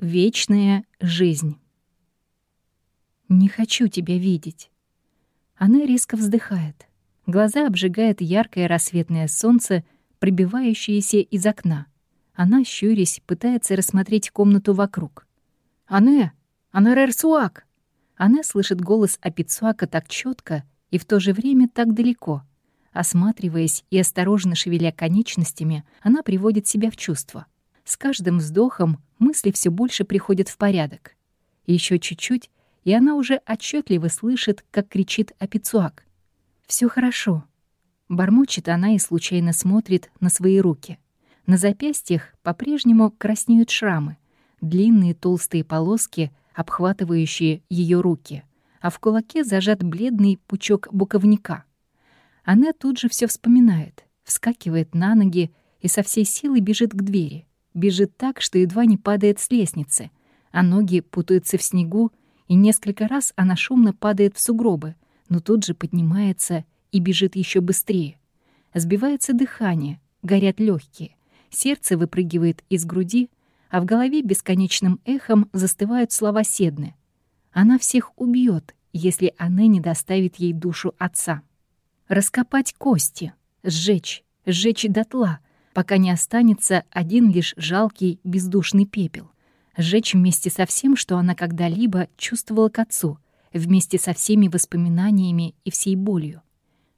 Вечная жизнь. Не хочу тебя видеть. Она резко вздыхает. Глаза обжигает яркое рассветное солнце, пробивающееся из окна. Она, щурясь, пытается рассмотреть комнату вокруг. «Ане! Анарерсуак!» Она слышит голос Апицуака так четко и в то же время так далеко. Осматриваясь и осторожно шевеля конечностями, она приводит себя в чувство. С каждым вздохом мысли все больше приходят в порядок. Еще чуть-чуть, и она уже отчетливо слышит, как кричит Апицуак. Все хорошо». Бормочет она и случайно смотрит на свои руки. На запястьях по-прежнему краснеют шрамы, длинные толстые полоски, обхватывающие ее руки, а в кулаке зажат бледный пучок буковника. Она тут же все вспоминает, вскакивает на ноги и со всей силы бежит к двери. Бежит так, что едва не падает с лестницы, а ноги путаются в снегу, и несколько раз она шумно падает в сугробы, но тут же поднимается и бежит еще быстрее. Сбивается дыхание, горят легкие, сердце выпрыгивает из груди, а в голове бесконечным эхом застывают слова Седны. Она всех убьет, если она не доставит ей душу отца. Раскопать кости, сжечь, сжечь дотла, пока не останется один лишь жалкий бездушный пепел — сжечь вместе со всем, что она когда-либо чувствовала к отцу, вместе со всеми воспоминаниями и всей болью.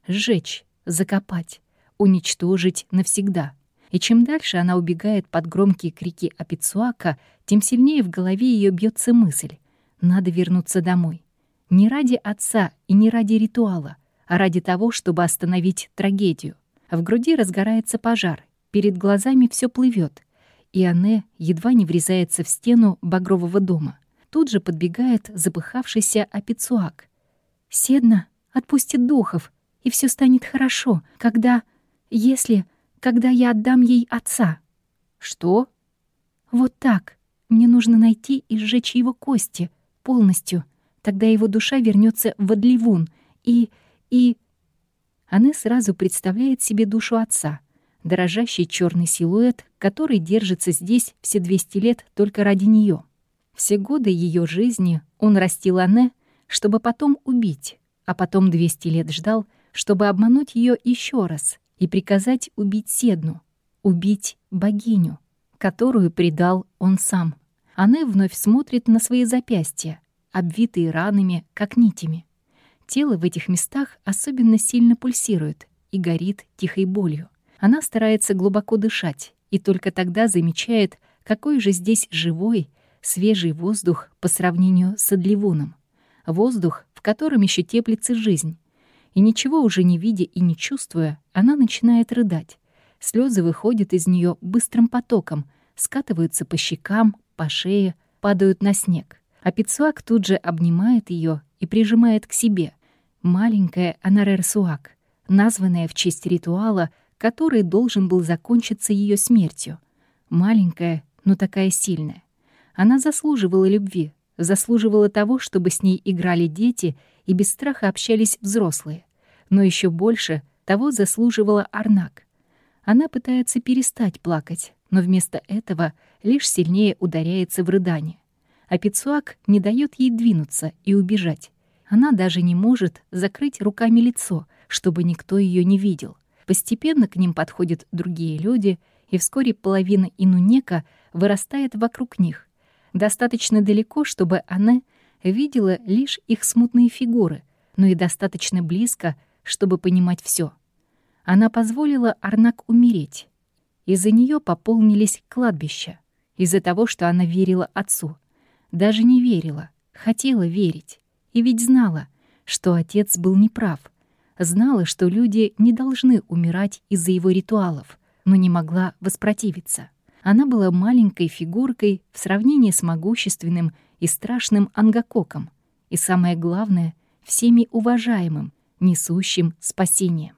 Сжечь, закопать, уничтожить навсегда. И чем дальше она убегает под громкие крики Апицуака, тем сильнее в голове ее бьется мысль — надо вернуться домой. Не ради отца и не ради ритуала, а ради того, чтобы остановить трагедию. В груди разгорается пожар, перед глазами все плывет — и Анне едва не врезается в стену багрового дома. Тут же подбегает запыхавшийся Апицуак. «Седна отпустит духов, и все станет хорошо, когда... если... когда я отдам ей отца». «Что?» «Вот так. Мне нужно найти и сжечь его кости полностью. Тогда его душа вернется в Адливун, и... и...» Она сразу представляет себе душу отца — дрожащий черный силуэт, который держится здесь все 200 лет только ради нее. Все годы ее жизни он растил Анне, чтобы потом убить, а потом 200 лет ждал, чтобы обмануть ее еще раз и приказать убить Седну, убить богиню, которую предал он сам. Анне вновь смотрит на свои запястья, обвитые ранами, как нитями. Тело в этих местах особенно сильно пульсирует и горит тихой болью. Она старается глубоко дышать и только тогда замечает, какой же здесь живой, свежий воздух по сравнению с Адливуном. Воздух, в котором еще теплится жизнь. И ничего уже не видя и не чувствуя, она начинает рыдать. Слезы выходят из нее быстрым потоком, скатываются по щекам, по шее, падают на снег. А Пицуак тут же обнимает ее и прижимает к себе. Маленькая Анарерсуак, названная в честь ритуала — который должен был закончиться ее смертью. Маленькая, но такая сильная. Она заслуживала любви, заслуживала того, чтобы с ней играли дети и без страха общались взрослые. Но еще больше того заслуживала Арнак. Она пытается перестать плакать, но вместо этого лишь сильнее ударяется в рыдание. А Пицуак не дает ей двинуться и убежать. Она даже не может закрыть руками лицо, чтобы никто ее не видел. Постепенно к ним подходят другие люди, и вскоре половина Инунека вырастает вокруг них. Достаточно далеко, чтобы она видела лишь их смутные фигуры, но и достаточно близко, чтобы понимать все. Она позволила Арнак умереть. Из-за нее пополнились кладбища, из-за того, что она верила отцу. Даже не верила, хотела верить. И ведь знала, что отец был неправ, Знала, что люди не должны умирать из-за его ритуалов, но не могла воспротивиться. Она была маленькой фигуркой в сравнении с могущественным и страшным Ангакоком, и самое главное, всеми уважаемым, несущим спасение.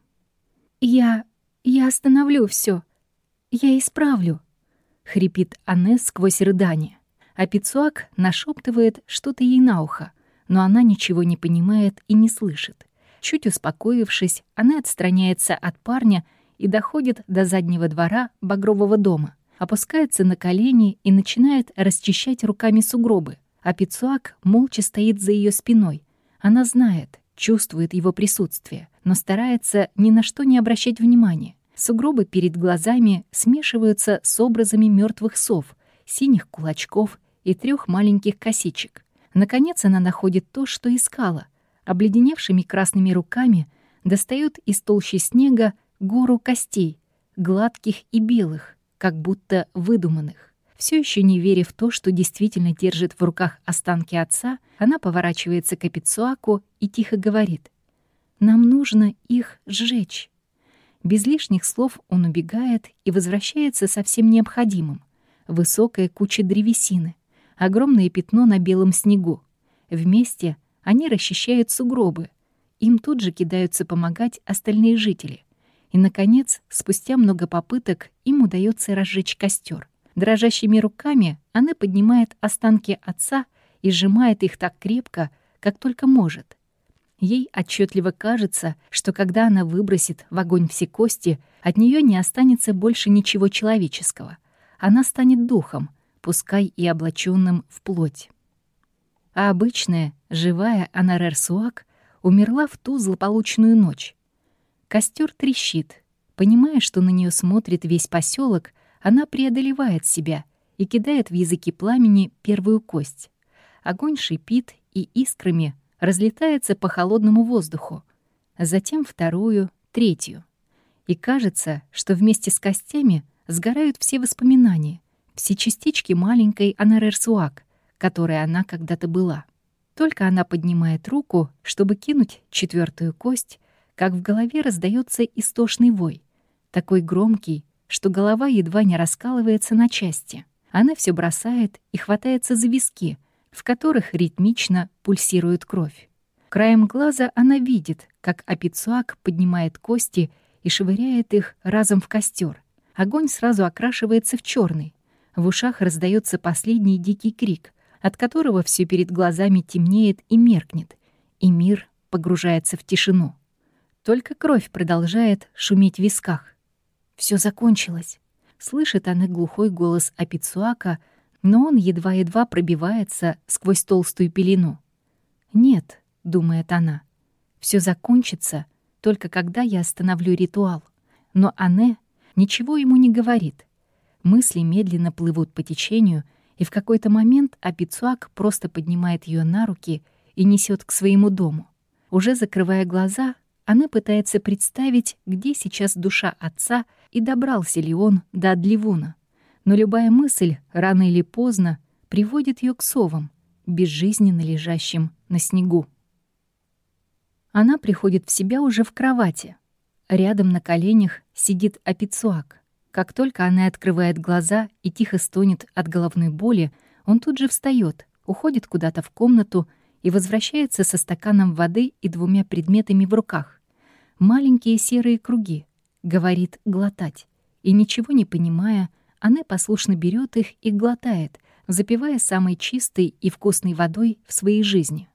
«Я... я остановлю все. Я исправлю», — хрипит Анне сквозь рыдание. А Пицуак нашептывает что-то ей на ухо, но она ничего не понимает и не слышит. Чуть успокоившись, она отстраняется от парня и доходит до заднего двора багрового дома. опускается на колени и начинает расчищать руками сугробы, а Пицуак молча стоит за ее спиной. Она знает, чувствует его присутствие, но старается ни на что не обращать внимания. Сугробы перед глазами смешиваются с образами мертвых сов, синих кулачков и трех маленьких косичек. Наконец она находит то, что искала. Обледеневшими красными руками достает из толщи снега гору костей, гладких и белых, как будто выдуманных. Все еще не веря в то, что действительно держит в руках останки отца, она поворачивается к Апицуаку и тихо говорит. «Нам нужно их сжечь». Без лишних слов он убегает и возвращается со всем необходимым. Высокая куча древесины, огромное пятно на белом снегу. Вместе они расчищают сугробы. Им тут же кидаются помогать остальные жители. И, наконец, спустя много попыток, им удается разжечь костер. Дрожащими руками она поднимает останки отца и сжимает их так крепко, как только может. Ей отчетливо кажется, что когда она выбросит в огонь все кости, от нее не останется больше ничего человеческого. Она станет духом, пускай и облаченным в плоть. А обычная, живая Анарер-Суак умерла в ту злополучную ночь. Костер трещит. Понимая, что на нее смотрит весь поселок, она преодолевает себя и кидает в языки пламени первую кость. Огонь шипит и искрами разлетается по холодному воздуху, затем вторую, третью. И кажется, что вместе с костями сгорают все воспоминания, все частички маленькой Анарерсуак, которой она когда-то была. Только она поднимает руку, чтобы кинуть четвертую кость, как в голове раздается истошный вой, такой громкий, что голова едва не раскалывается на части. Она все бросает и хватается за виски, в которых ритмично пульсирует кровь. Краем глаза она видит, как Апицуак поднимает кости и швыряет их разом в костер. Огонь сразу окрашивается в черный. В ушах раздается последний дикий крик, от которого все перед глазами темнеет и меркнет, и мир погружается в тишину. Только кровь продолжает шуметь в висках. Все закончилось. Слышит она глухой голос Апицуака, но он едва-едва пробивается сквозь толстую пелену. «Нет», — думает она, — «все закончится только когда я остановлю ритуал». Но Анне ничего ему не говорит. Мысли медленно плывут по течению, и в какой-то момент Апицуак просто поднимает ее на руки и несет к своему дому. Уже закрывая глаза, она пытается представить, где сейчас душа отца и добрался ли он до Адливуна. Но любая мысль, рано или поздно, приводит ее к совам, безжизненно лежащим на снегу. Она приходит в себя уже в кровати. Рядом на коленях сидит Апицуак. Как только она открывает глаза и тихо стонет от головной боли, он тут же встает, уходит куда-то в комнату и возвращается со стаканом воды и двумя предметами в руках. Маленькие серые круги, говорит глотать. И ничего не понимая, она послушно берет их и глотает, запивая самой чистой и вкусной водой в своей жизни.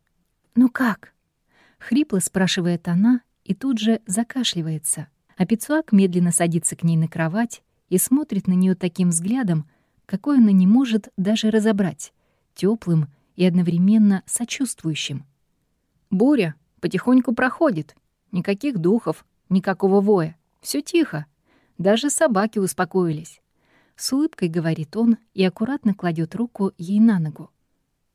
«Ну как?» — хрипло спрашивает она и тут же закашливается. А Пицуак медленно садится к ней на кровать и смотрит на нее таким взглядом, какой она не может даже разобрать, теплым и одновременно сочувствующим. «Буря потихоньку проходит. Никаких духов, никакого воя. Все тихо. Даже собаки успокоились. С улыбкой говорит он и аккуратно кладет руку ей на ногу.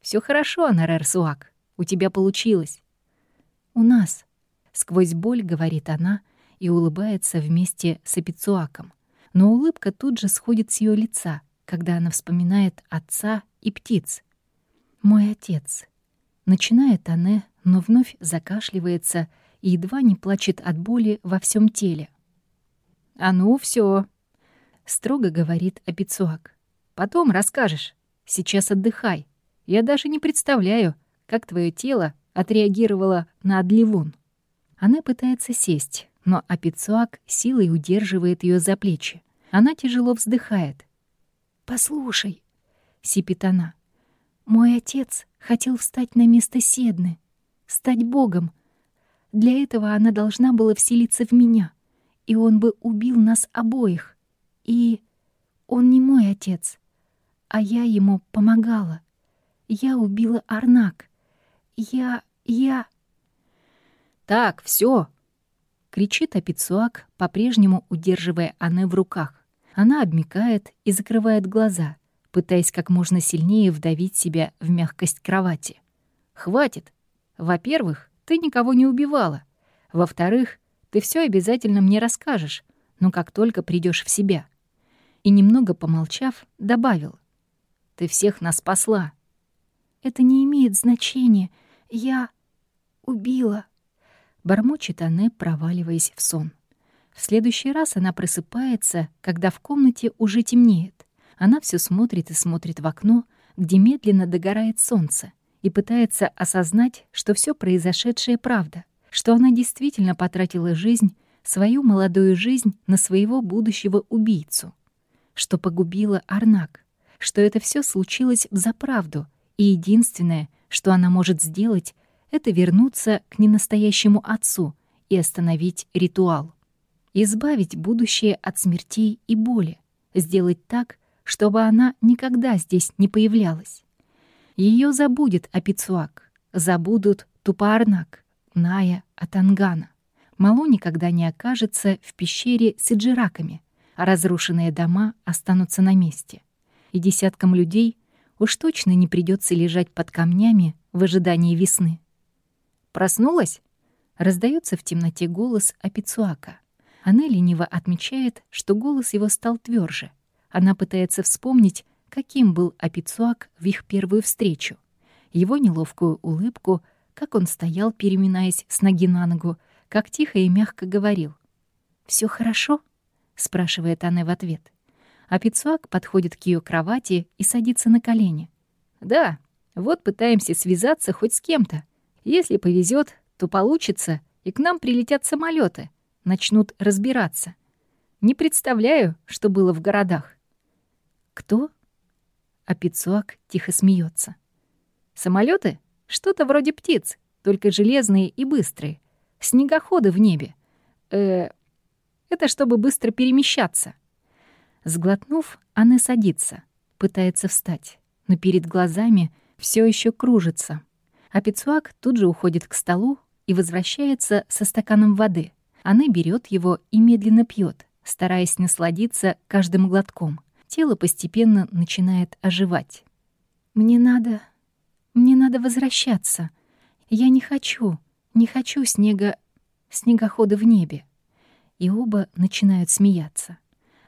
Все хорошо, Анарер Суак. У тебя получилось. У нас. Сквозь боль говорит она и улыбается вместе с Эпицуаком. Но улыбка тут же сходит с ее лица, когда она вспоминает отца и птиц. «Мой отец». Начинает она, но вновь закашливается и едва не плачет от боли во всем теле. «А ну, все, строго говорит Апицуак. «Потом расскажешь. Сейчас отдыхай. Я даже не представляю, как твое тело отреагировало на Адливун». Она пытается сесть, но Апицуак силой удерживает ее за плечи. Она тяжело вздыхает. «Послушай», — сипит она, — «мой отец хотел встать на место Седны, стать богом. Для этого она должна была вселиться в меня и он бы убил нас обоих. И Он не мой отец, а я ему помогала. Я убила Арнак. Я... я...» «Так, все, кричит Апицуак, по-прежнему удерживая Анне в руках. Она обмикает и закрывает глаза, пытаясь как можно сильнее вдавить себя в мягкость кровати. «Хватит. Во-первых, ты никого не убивала. Во-вторых, ты все обязательно мне расскажешь, но как только придешь в себя». И немного помолчав, добавил. «Ты всех нас спасла». «Это не имеет значения. Я убила». Бормочет Анне, проваливаясь в сон. В следующий раз она просыпается, когда в комнате уже темнеет. Она все смотрит и смотрит в окно, где медленно догорает солнце, и пытается осознать, что все произошедшее правда, что она действительно потратила жизнь, свою молодую жизнь на своего будущего убийцу, что погубила Арнак, что это все случилось за правду, и единственное, что она может сделать, это вернуться к ненастоящему отцу и остановить ритуал. Избавить будущее от смертей и боли, сделать так, чтобы она никогда здесь не появлялась. Ее забудет Апицуак, забудут Тупаарнак, Ная, Атангана. Малу никогда не окажется в пещере с иджираками, а разрушенные дома останутся на месте. И десяткам людей уж точно не придется лежать под камнями в ожидании весны. «Проснулась?» — раздается в темноте голос Апицуака. Она лениво отмечает, что голос его стал тверже. Она пытается вспомнить, каким был Апицуак в их первую встречу. Его неловкую улыбку, как он стоял, переминаясь с ноги на ногу, как тихо и мягко говорил. Все хорошо?» — спрашивает она в ответ. Апицуак подходит к ее кровати и садится на колени. «Да, вот пытаемся связаться хоть с кем-то. Если повезет, то получится, и к нам прилетят самолеты, начнут разбираться. Не представляю, что было в городах. Кто? А тихо смеется. Самолеты? Что-то вроде птиц, только железные и быстрые. Снегоходы в небе. Э, это чтобы быстро перемещаться. Сглотнув, она садится, пытается встать, но перед глазами все еще кружится. А тут же уходит к столу и возвращается со стаканом воды. Она берет его и медленно пьет, стараясь насладиться каждым глотком. Тело постепенно начинает оживать. «Мне надо... мне надо возвращаться. Я не хочу, не хочу снега... снегохода в небе». И оба начинают смеяться.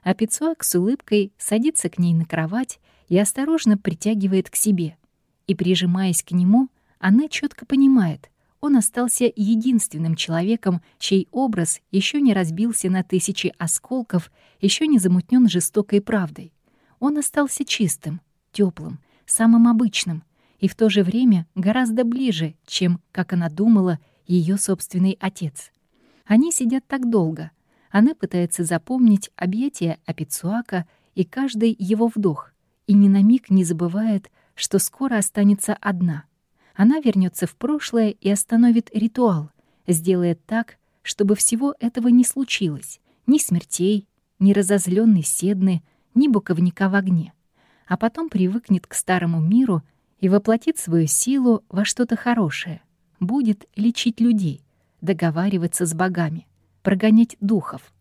А Пицуак с улыбкой садится к ней на кровать и осторожно притягивает к себе. И, прижимаясь к нему, она четко понимает, он остался единственным человеком, чей образ еще не разбился на тысячи осколков, еще не замутнен жестокой правдой. Он остался чистым, теплым, самым обычным и в то же время гораздо ближе, чем, как она думала, ее собственный отец. Они сидят так долго. Она пытается запомнить объятия Апицуака и каждый его вдох, и ни на миг не забывает, что скоро останется одна — она вернется в прошлое и остановит ритуал, сделает так, чтобы всего этого не случилось. Ни смертей, ни разозленной седны, ни буковника в огне. А потом привыкнет к старому миру и воплотит свою силу во что-то хорошее. Будет лечить людей, договариваться с богами, прогонять духов.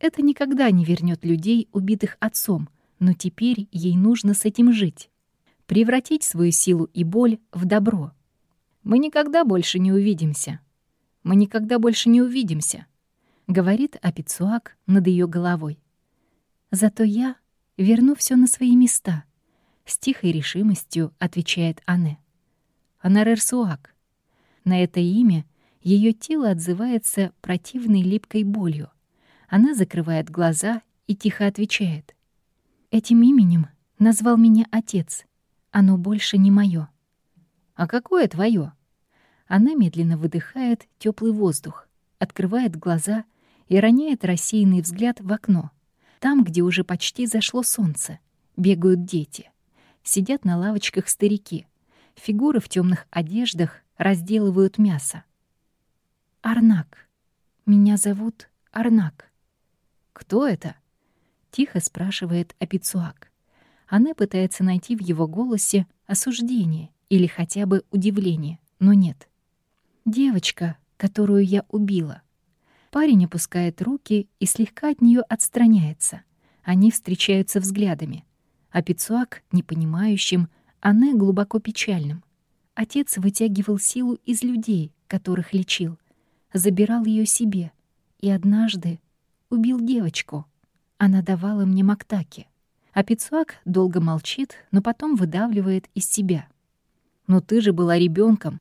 Это никогда не вернет людей, убитых отцом, но теперь ей нужно с этим жить превратить свою силу и боль в добро. «Мы никогда больше не увидимся. Мы никогда больше не увидимся», — говорит Апицуак над ее головой. «Зато я верну все на свои места», — с тихой решимостью отвечает Анне. Анарерсуак. На это имя ее тело отзывается противной липкой болью. Она закрывает глаза и тихо отвечает. «Этим именем назвал меня отец. Оно больше не мое. А какое твое? Она медленно выдыхает теплый воздух, открывает глаза и роняет рассеянный взгляд в окно. Там, где уже почти зашло солнце, бегают дети. Сидят на лавочках старики. Фигуры в темных одеждах разделывают мясо. Арнак. Меня зовут Арнак. Кто это? — тихо спрашивает Апицуак. Она пытается найти в его голосе осуждение или хотя бы удивление, но нет. «Девочка, которую я убила». Парень опускает руки и слегка от нее отстраняется. Они встречаются взглядами. А Пицуак непонимающим, Анне глубоко печальным. Отец вытягивал силу из людей, которых лечил, забирал ее себе и однажды убил девочку. Она давала мне мактаки. А Пицуак долго молчит, но потом выдавливает из себя. «Но ты же была ребенком.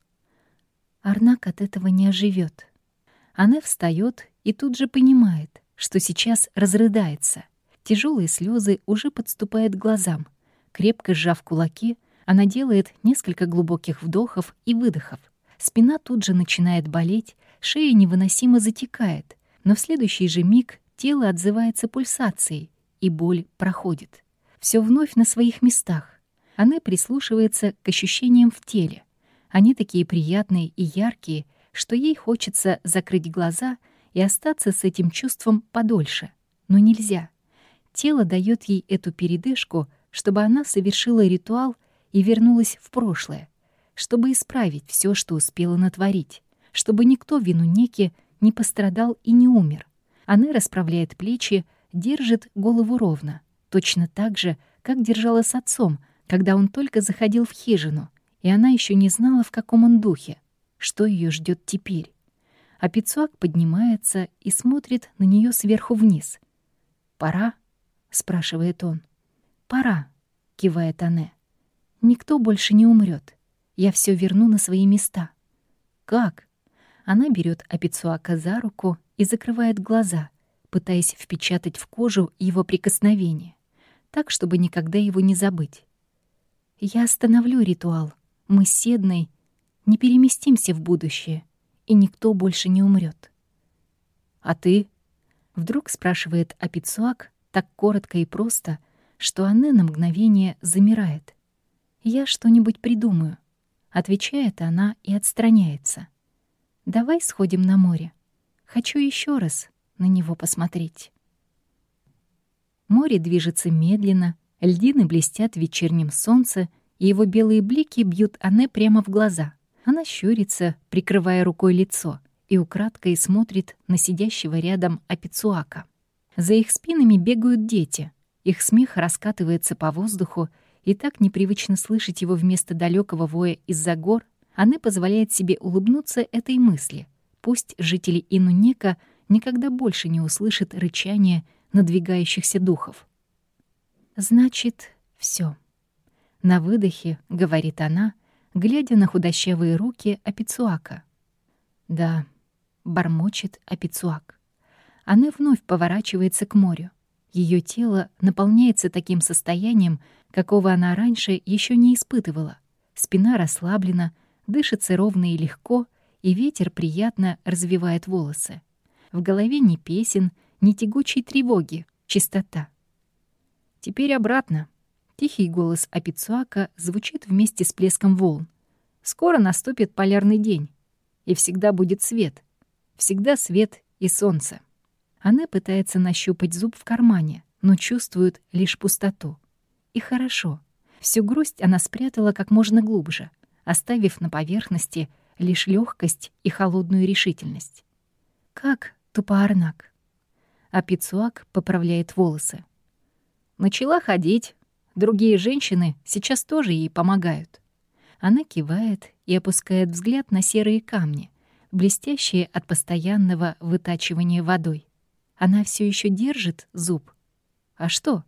Арнак от этого не оживет. Она встает и тут же понимает, что сейчас разрыдается. Тяжелые слезы уже подступают к глазам. Крепко сжав кулаки, она делает несколько глубоких вдохов и выдохов. Спина тут же начинает болеть, шея невыносимо затекает, но в следующий же миг тело отзывается пульсацией, и боль проходит. Все вновь на своих местах. Она прислушивается к ощущениям в теле. Они такие приятные и яркие, что ей хочется закрыть глаза и остаться с этим чувством подольше. Но нельзя. Тело дает ей эту передышку, чтобы она совершила ритуал и вернулась в прошлое, чтобы исправить все, что успела натворить, чтобы никто вину Неки не пострадал и не умер. Она расправляет плечи, держит голову ровно, точно так же, как держала с отцом, когда он только заходил в хижину, и она еще не знала, в каком он духе, что ее ждет теперь. А Пицуак поднимается и смотрит на нее сверху вниз. «Пора?» — спрашивает он. «Пора», — кивает Анне. «Никто больше не умрет. Я все верну на свои места». «Как?» Она берет Апицуака за руку и закрывает глаза, пытаясь впечатать в кожу его прикосновение, так, чтобы никогда его не забыть. «Я остановлю ритуал. Мы с Седной не переместимся в будущее, и никто больше не умрет. «А ты?» — вдруг спрашивает Апицуак так коротко и просто, что Анне на мгновение замирает. «Я что-нибудь придумаю», — отвечает она и отстраняется. «Давай сходим на море. Хочу еще раз на него посмотреть». Море движется медленно, льдины блестят в вечернем солнце, и его белые блики бьют Анне прямо в глаза. Она щурится, прикрывая рукой лицо, и украдкой смотрит на сидящего рядом Апицуака. За их спинами бегают дети. Их смех раскатывается по воздуху, и так непривычно слышать его вместо далекого воя из-за гор, она позволяет себе улыбнуться этой мысли. Пусть жители Инунека никогда больше не услышат рычание надвигающихся духов. Значит, все. На выдохе, говорит она, глядя на худощавые руки Апицуака. «Да», — бормочет Апицуак. Она вновь поворачивается к морю. Ее тело наполняется таким состоянием, какого она раньше еще не испытывала. Спина расслаблена, дышится ровно и легко, и ветер приятно развивает волосы. В голове ни песен, ни тягучей тревоги, чистота. Теперь обратно. Тихий голос Апицуака звучит вместе с плеском волн. Скоро наступит полярный день, и всегда будет свет. Всегда свет и солнце. Она пытается нащупать зуб в кармане, но чувствует лишь пустоту. И хорошо. Всю грусть она спрятала как можно глубже, оставив на поверхности лишь легкость и холодную решительность. Как Тупоарнак. А Пицуак поправляет волосы. Начала ходить, Другие женщины сейчас тоже ей помогают. Она кивает и опускает взгляд на серые камни, блестящие от постоянного вытачивания водой. Она все еще держит зуб. А что?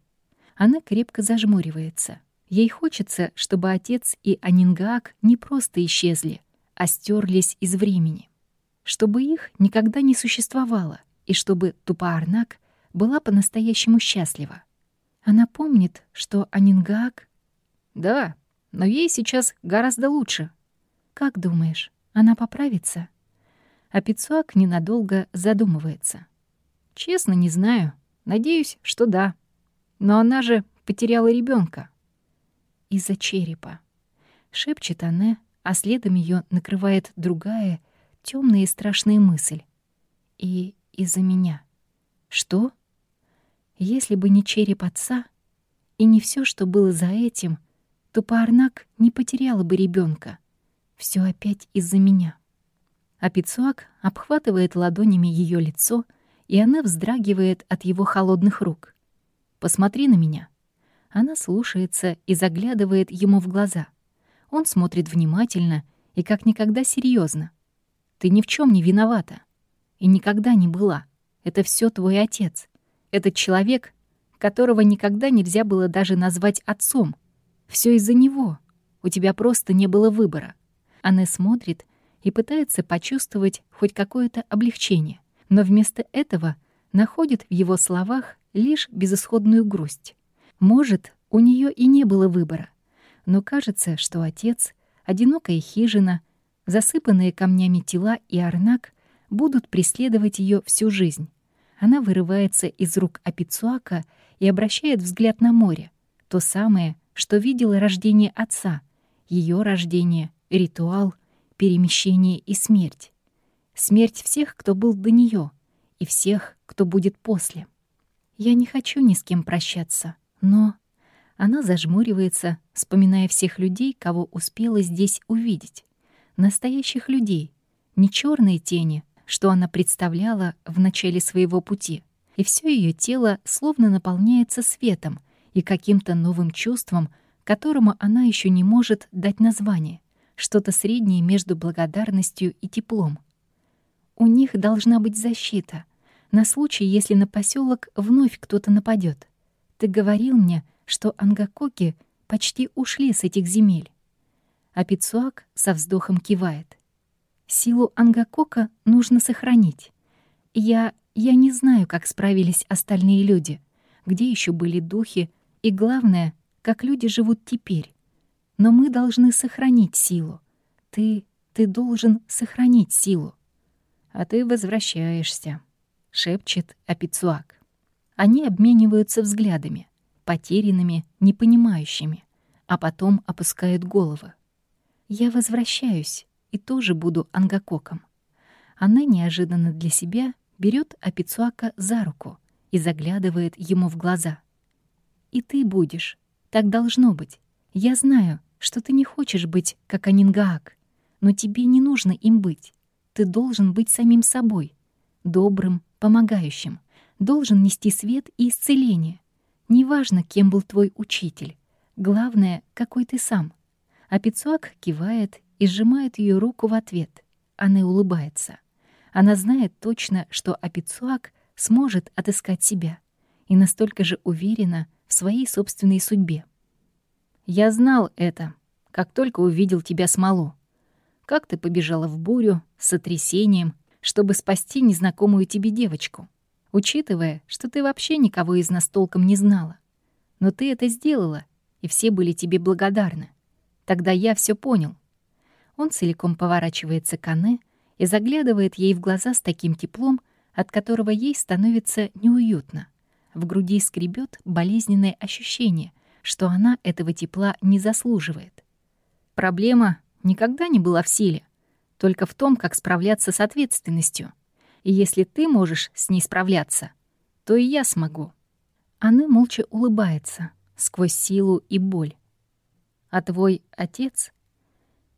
Она крепко зажмуривается. Ей хочется, чтобы отец и Анингаак не просто исчезли, а стерлись из времени. Чтобы их никогда не существовало, и чтобы Тупаарнак была по-настоящему счастлива. Она помнит, что Анингаак... Да, но ей сейчас гораздо лучше. Как думаешь, она поправится? А Пицуак ненадолго задумывается. Честно, не знаю. Надеюсь, что да. Но она же потеряла ребенка. Из-за черепа. Шепчет она, а следом ее накрывает другая, темная и страшная мысль. И из-за меня. Что? Если бы не череп отца и не все, что было за этим, то Паарнак не потеряла бы ребенка. Все опять из-за меня. А Пицуак обхватывает ладонями ее лицо, и она вздрагивает от его холодных рук. «Посмотри на меня». Она слушается и заглядывает ему в глаза. Он смотрит внимательно и как никогда серьезно. «Ты ни в чем не виновата. И никогда не была. Это все твой отец. Этот человек, которого никогда нельзя было даже назвать отцом. Все из-за него. У тебя просто не было выбора». Она смотрит и пытается почувствовать хоть какое-то облегчение, но вместо этого находит в его словах лишь безысходную грусть. Может, у нее и не было выбора, но кажется, что отец, одинокая хижина, засыпанные камнями тела и арнак будут преследовать ее всю жизнь. Она вырывается из рук Апицуака и обращает взгляд на море, то самое, что видела рождение отца, ее рождение, ритуал, перемещение и смерть. Смерть всех, кто был до нее, и всех, кто будет после. Я не хочу ни с кем прощаться, но... Она зажмуривается, вспоминая всех людей, кого успела здесь увидеть. Настоящих людей, не черные тени, что она представляла в начале своего пути. И все ее тело словно наполняется светом и каким-то новым чувством, которому она еще не может дать название что-то среднее между благодарностью и теплом. У них должна быть защита на случай, если на поселок вновь кто-то нападет. Ты говорил мне, что ангакоки почти ушли с этих земель. А Пицуак со вздохом кивает. Силу ангакока нужно сохранить. Я... я не знаю, как справились остальные люди, где еще были духи, и главное, как люди живут теперь. Но мы должны сохранить силу. Ты... ты должен сохранить силу. А ты возвращаешься, — шепчет Апицуак. Они обмениваются взглядами, потерянными, непонимающими, а потом опускают головы. Я возвращаюсь и тоже буду ангакоком. Она неожиданно для себя берет Апицуака за руку и заглядывает ему в глаза. «И ты будешь. Так должно быть. Я знаю, что ты не хочешь быть как Анингаак, но тебе не нужно им быть. Ты должен быть самим собой, добрым, помогающим, должен нести свет и исцеление. Неважно, кем был твой учитель, главное, какой ты сам. А Пицуак кивает и сжимает ее руку в ответ. Она улыбается. Она знает точно, что Апицуак сможет отыскать себя и настолько же уверена в своей собственной судьбе. Я знал это, как только увидел тебя смолу. Как ты побежала в бурю с сотрясением, чтобы спасти незнакомую тебе девочку, учитывая, что ты вообще никого из нас толком не знала. Но ты это сделала, и все были тебе благодарны. Тогда я все понял. Он целиком поворачивается к Анне и заглядывает ей в глаза с таким теплом, от которого ей становится неуютно. В груди скребет болезненное ощущение, что она этого тепла не заслуживает. Проблема никогда не была в силе, только в том, как справляться с ответственностью. И если ты можешь с ней справляться, то и я смогу. Она молча улыбается сквозь силу и боль. А твой отец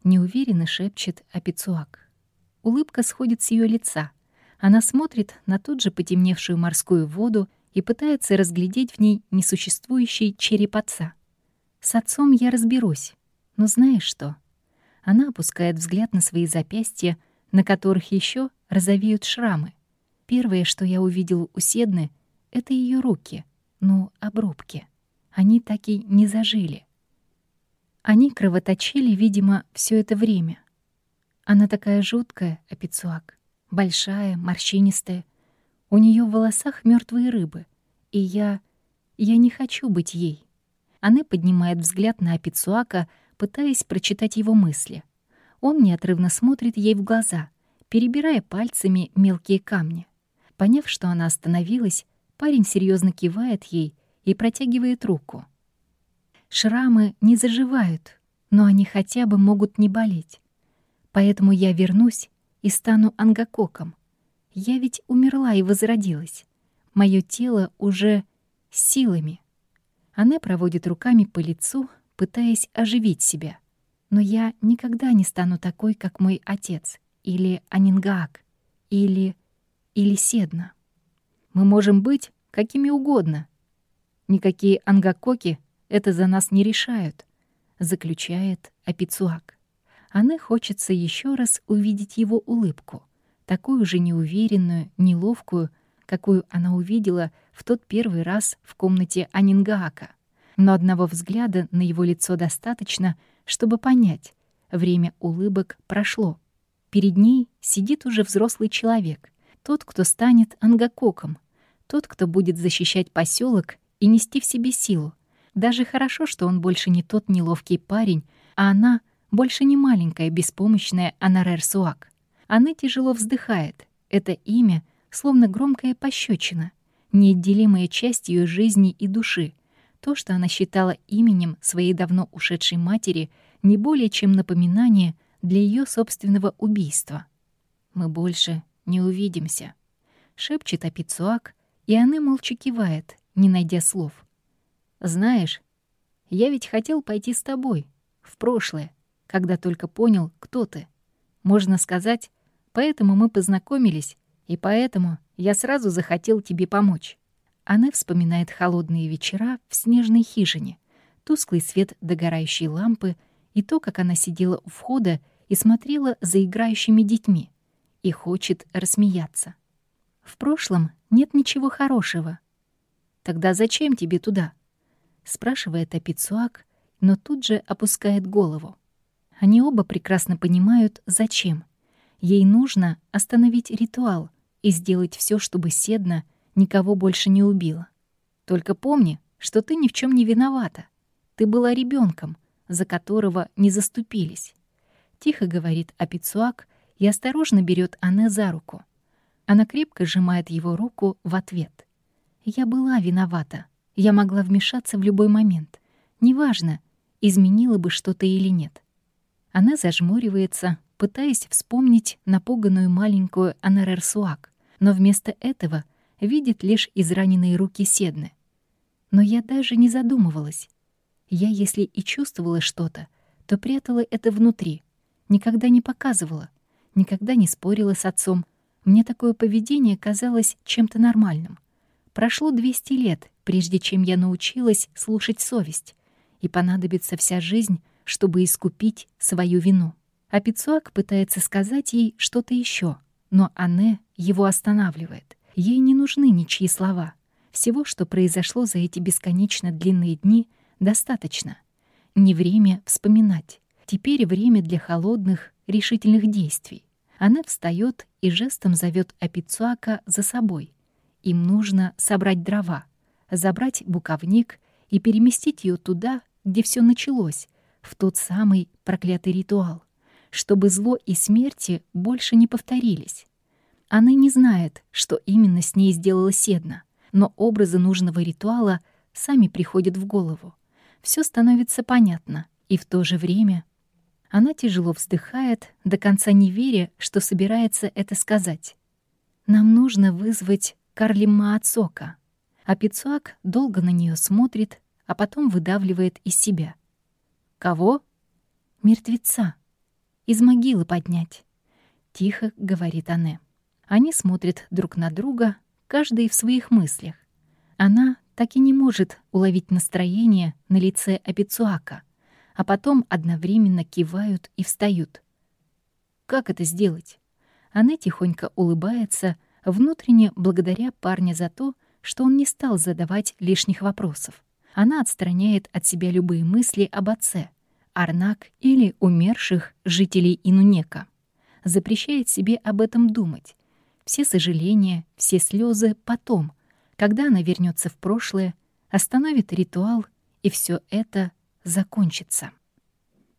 неуверенно шепчет Апицуак. Улыбка сходит с ее лица. Она смотрит на тут же потемневшую морскую воду и пытается разглядеть в ней несуществующий череп отца. С отцом я разберусь, но знаешь что? Она опускает взгляд на свои запястья, на которых еще розовеют шрамы. Первое, что я увидел у Седны, — это ее руки, ну, обрубки. Они так и не зажили. Они кровоточили, видимо, все это время. Она такая жуткая, Апицуак, большая, морщинистая, у нее в волосах мертвые рыбы, и я... я не хочу быть ей. Она поднимает взгляд на Апицуака, пытаясь прочитать его мысли. Он неотрывно смотрит ей в глаза, перебирая пальцами мелкие камни. Поняв, что она остановилась, парень серьезно кивает ей и протягивает руку. Шрамы не заживают, но они хотя бы могут не болеть. Поэтому я вернусь и стану ангакоком, я ведь умерла и возродилась. Моё тело уже силами. Она проводит руками по лицу, пытаясь оживить себя. Но я никогда не стану такой, как мой отец, или Анингаак, или... или Седна. Мы можем быть какими угодно. Никакие ангакоки это за нас не решают, заключает Апицуак. Анне хочется еще раз увидеть его улыбку, такую же неуверенную, неловкую, какую она увидела в тот первый раз в комнате Анингака. Но одного взгляда на его лицо достаточно, чтобы понять, время улыбок прошло. Перед ней сидит уже взрослый человек, тот, кто станет ангакоком, тот, кто будет защищать поселок и нести в себе силу. Даже хорошо, что он больше не тот неловкий парень, а она больше не маленькая беспомощная Анарер Суак. Она тяжело вздыхает. Это имя словно громкая пощечина, неотделимая часть ее жизни и души. То, что она считала именем своей давно ушедшей матери, не более чем напоминание для ее собственного убийства. «Мы больше не увидимся», — шепчет Апицуак, и она молча кивает, не найдя слов. «Знаешь, я ведь хотел пойти с тобой, в прошлое, когда только понял, кто ты. Можно сказать, поэтому мы познакомились, и поэтому я сразу захотел тебе помочь». Она вспоминает холодные вечера в снежной хижине, тусклый свет догорающей лампы и то, как она сидела у входа и смотрела за играющими детьми и хочет рассмеяться. В прошлом нет ничего хорошего. Тогда зачем тебе туда? Спрашивает Апицуак, но тут же опускает голову. Они оба прекрасно понимают, зачем. Ей нужно остановить ритуал и сделать все, чтобы Седна никого больше не убила. Только помни, что ты ни в чем не виновата. Ты была ребенком, за которого не заступились. Тихо говорит Апицуак и осторожно берет Анне за руку. Она крепко сжимает его руку в ответ. «Я была виновата. Я могла вмешаться в любой момент. Неважно, изменила бы что-то или нет». Она зажмуривается, пытаясь вспомнить напуганную маленькую Анарерсуак, но вместо этого видит лишь израненные руки Седны. Но я даже не задумывалась. Я, если и чувствовала что-то, то прятала это внутри, никогда не показывала, никогда не спорила с отцом, мне такое поведение казалось чем-то нормальным. Прошло 200 лет, прежде чем я научилась слушать совесть, и понадобится вся жизнь, чтобы искупить свою вину. А Пицуак пытается сказать ей что-то еще, но Анне его останавливает. Ей не нужны ничьи слова. Всего, что произошло за эти бесконечно длинные дни, достаточно. Не время вспоминать. Теперь время для холодных, решительных действий. Она встает и жестом зовет Апицуака за собой. Им нужно собрать дрова, забрать буковник и переместить ее туда, где все началось, в тот самый проклятый ритуал, чтобы зло и смерти больше не повторились. Она не знает, что именно с ней сделала Седна, но образы нужного ритуала сами приходят в голову. Все становится понятно, и в то же время она тяжело вздыхает, до конца не веря, что собирается это сказать. «Нам нужно вызвать Карлима Ацока». А Пицуак долго на нее смотрит, а потом выдавливает из себя. «Кого?» «Мертвеца. Из могилы поднять», — тихо говорит Анне. Они смотрят друг на друга, каждый в своих мыслях. Она так и не может уловить настроение на лице Апицуака — а потом одновременно кивают и встают. Как это сделать? Она тихонько улыбается, внутренне благодаря парня за то, что он не стал задавать лишних вопросов. Она отстраняет от себя любые мысли об отце, Арнак или умерших жителей Инунека. Запрещает себе об этом думать. Все сожаления, все слезы потом, когда она вернется в прошлое, остановит ритуал, и все это закончится.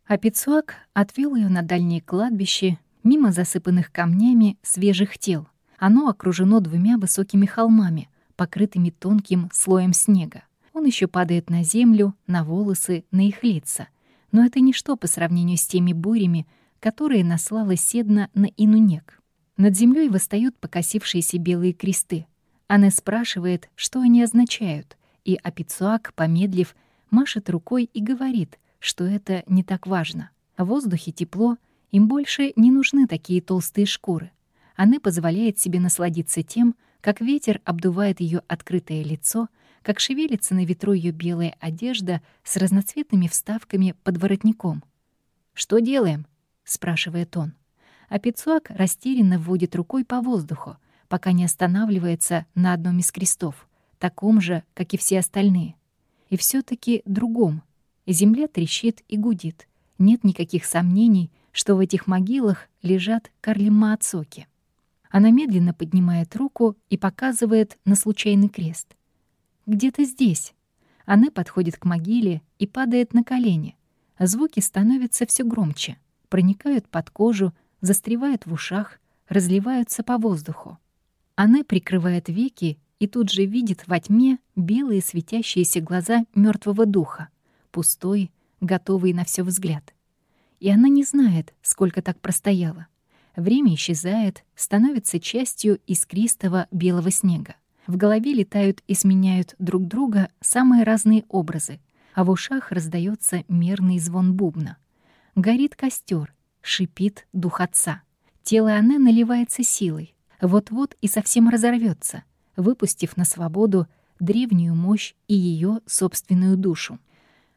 А Пицуак отвел ее на дальнее кладбище, мимо засыпанных камнями свежих тел. Оно окружено двумя высокими холмами, покрытыми тонким слоем снега. Он еще падает на землю, на волосы, на их лица. Но это ничто по сравнению с теми бурями, которые наслала Седна на Инунек. Над землей восстают покосившиеся белые кресты. Она спрашивает, что они означают, и Апицуак, помедлив, машет рукой и говорит, что это не так важно. В воздухе тепло, им больше не нужны такие толстые шкуры. Она позволяет себе насладиться тем, как ветер обдувает ее открытое лицо, как шевелится на ветру ее белая одежда с разноцветными вставками под воротником. «Что делаем?» — спрашивает он. А Пицуак растерянно вводит рукой по воздуху, пока не останавливается на одном из крестов, таком же, как и все остальные. И все таки другом. Земля трещит и гудит. Нет никаких сомнений, что в этих могилах лежат Карлима-Ацоки. Она медленно поднимает руку и показывает на случайный крест. «Где-то здесь». Она подходит к могиле и падает на колени. Звуки становятся все громче, проникают под кожу, застревают в ушах, разливаются по воздуху. Она прикрывает веки и тут же видит во тьме белые светящиеся глаза мертвого духа, пустой, готовый на все взгляд. И она не знает, сколько так простояла. Время исчезает, становится частью искристого белого снега. В голове летают и сменяют друг друга самые разные образы, а в ушах раздается мерный звон бубна. Горит костер, шипит дух отца. Тело Анне наливается силой, вот-вот и совсем разорвется, выпустив на свободу древнюю мощь и ее собственную душу.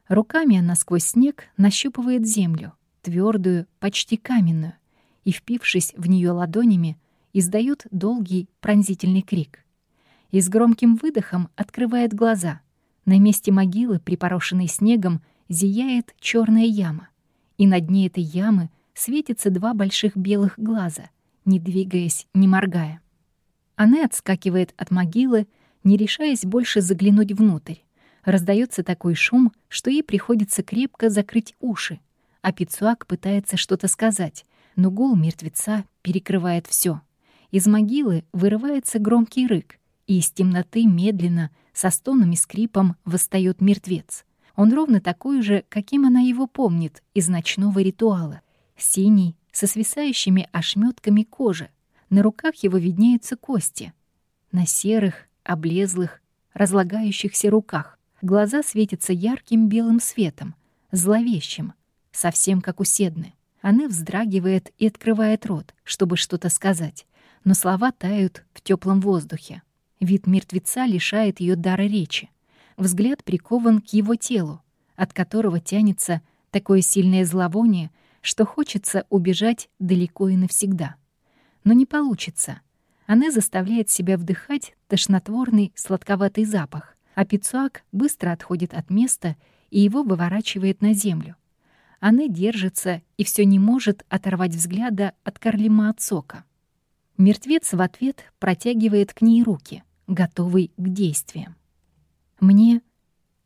Руками она сквозь снег нащупывает землю, твердую, почти каменную, и, впившись в нее ладонями, издает долгий пронзительный крик. И с громким выдохом открывает глаза. На месте могилы, припорошенной снегом, зияет черная яма, и на дне этой ямы светятся два больших белых глаза, не двигаясь, не моргая. Она отскакивает от могилы, не решаясь больше заглянуть внутрь. Раздается такой шум, что ей приходится крепко закрыть уши, а Пицуак пытается что-то сказать, но гул мертвеца перекрывает все. Из могилы вырывается громкий рык, и из темноты медленно, со стоном и скрипом, восстает мертвец. Он ровно такой же, каким она его помнит из ночного ритуала. Синий, со свисающими ошметками кожи. На руках его виднеются кости. На серых, облезлых, разлагающихся руках. Глаза светятся ярким белым светом, зловещим, совсем как у Седны. Она вздрагивает и открывает рот, чтобы что-то сказать, но слова тают в теплом воздухе. Вид мертвеца лишает ее дара речи. Взгляд прикован к его телу, от которого тянется такое сильное зловоние, что хочется убежать далеко и навсегда. Но не получится. Она заставляет себя вдыхать тошнотворный сладковатый запах, а Пицуак быстро отходит от места и его выворачивает на землю. Она держится и все не может оторвать взгляда от Карлима Ацока. Мертвец в ответ протягивает к ней руки, готовый к действиям. «Мне...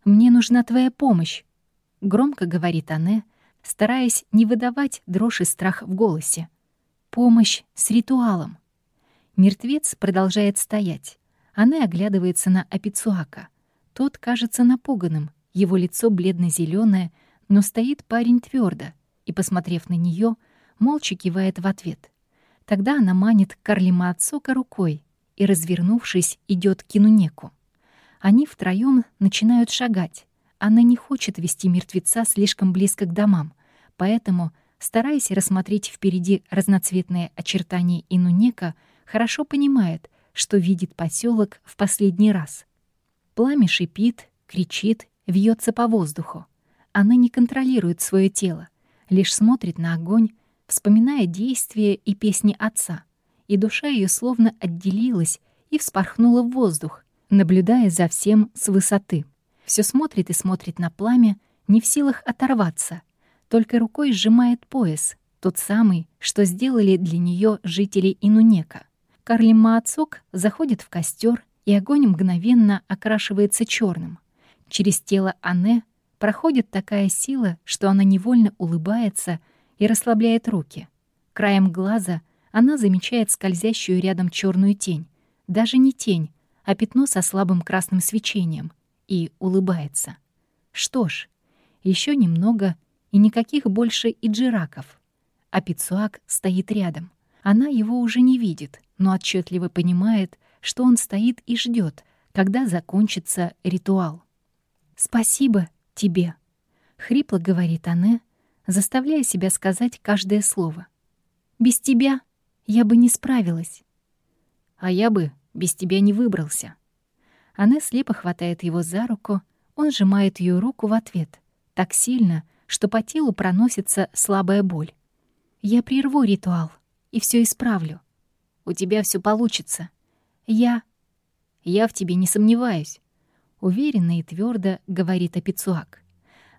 мне нужна твоя помощь», — громко говорит Анне, стараясь не выдавать дрожь и страх в голосе. «Помощь с ритуалом». Мертвец продолжает стоять. Она оглядывается на Апицуака. Тот кажется напуганным, его лицо бледно зеленое но стоит парень твердо и, посмотрев на нее, молча кивает в ответ. Тогда она манит Карлима Ацока рукой и, развернувшись, идет к Кинунеку. Они втроем начинают шагать. Она не хочет вести мертвеца слишком близко к домам, поэтому, стараясь рассмотреть впереди разноцветные очертания Инунека, хорошо понимает, что видит поселок в последний раз. Пламя шипит, кричит, вьется по воздуху. Она не контролирует свое тело, лишь смотрит на огонь, вспоминая действия и песни отца, и душа ее словно отделилась и вспорхнула в воздух, наблюдая за всем с высоты. Все смотрит и смотрит на пламя, не в силах оторваться, только рукой сжимает пояс, тот самый, что сделали для нее жители Инунека. Карли Маацок заходит в костер, и огонь мгновенно окрашивается черным. Через тело Анне проходит такая сила, что она невольно улыбается и расслабляет руки. Краем глаза она замечает скользящую рядом черную тень. Даже не тень, а пятно со слабым красным свечением. И улыбается. Что ж, еще немного и никаких больше иджираков. А Пицуак стоит рядом. Она его уже не видит, но отчетливо понимает, что он стоит и ждет, когда закончится ритуал. «Спасибо тебе», — хрипло говорит Анне, заставляя себя сказать каждое слово. «Без тебя я бы не справилась». «А я бы без тебя не выбрался». Анне слепо хватает его за руку, он сжимает ее руку в ответ, так сильно, что по телу проносится слабая боль. «Я прерву ритуал и все исправлю. У тебя все получится. Я... Я в тебе не сомневаюсь», — уверенно и твердо говорит Апицуак.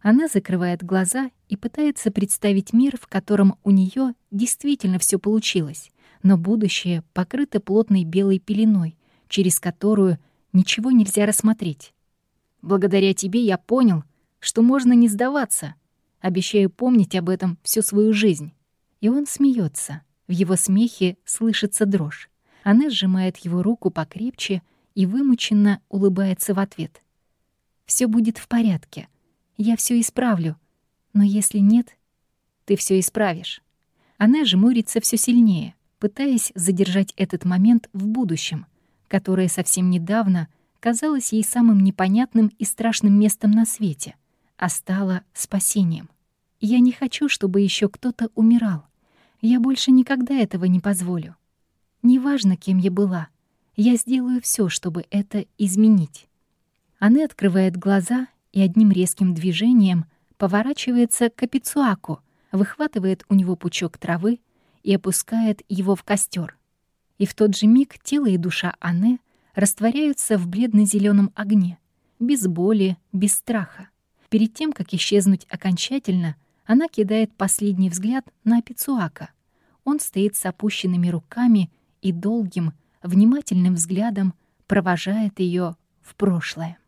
Она закрывает глаза и пытается представить мир, в котором у нее действительно все получилось, но будущее покрыто плотной белой пеленой, через которую ничего нельзя рассмотреть. Благодаря тебе я понял, что можно не сдаваться. Обещаю помнить об этом всю свою жизнь. И он смеется. В его смехе слышится дрожь. Она сжимает его руку покрепче и вымученно улыбается в ответ. Все будет в порядке. Я все исправлю. Но если нет, ты все исправишь. Она жмурится все сильнее, пытаясь задержать этот момент в будущем, которое совсем недавно казалось ей самым непонятным и страшным местом на свете, а стало спасением. Я не хочу, чтобы еще кто-то умирал. Я больше никогда этого не позволю. Неважно, кем я была, я сделаю все, чтобы это изменить. Она открывает глаза и одним резким движением поворачивается к Апицуаку, выхватывает у него пучок травы и опускает его в костер. И в тот же миг тело и душа Анне растворяются в бледно зеленом огне, без боли, без страха. Перед тем, как исчезнуть окончательно, она кидает последний взгляд на Апицуака. Он стоит с опущенными руками и долгим, внимательным взглядом провожает ее в прошлое.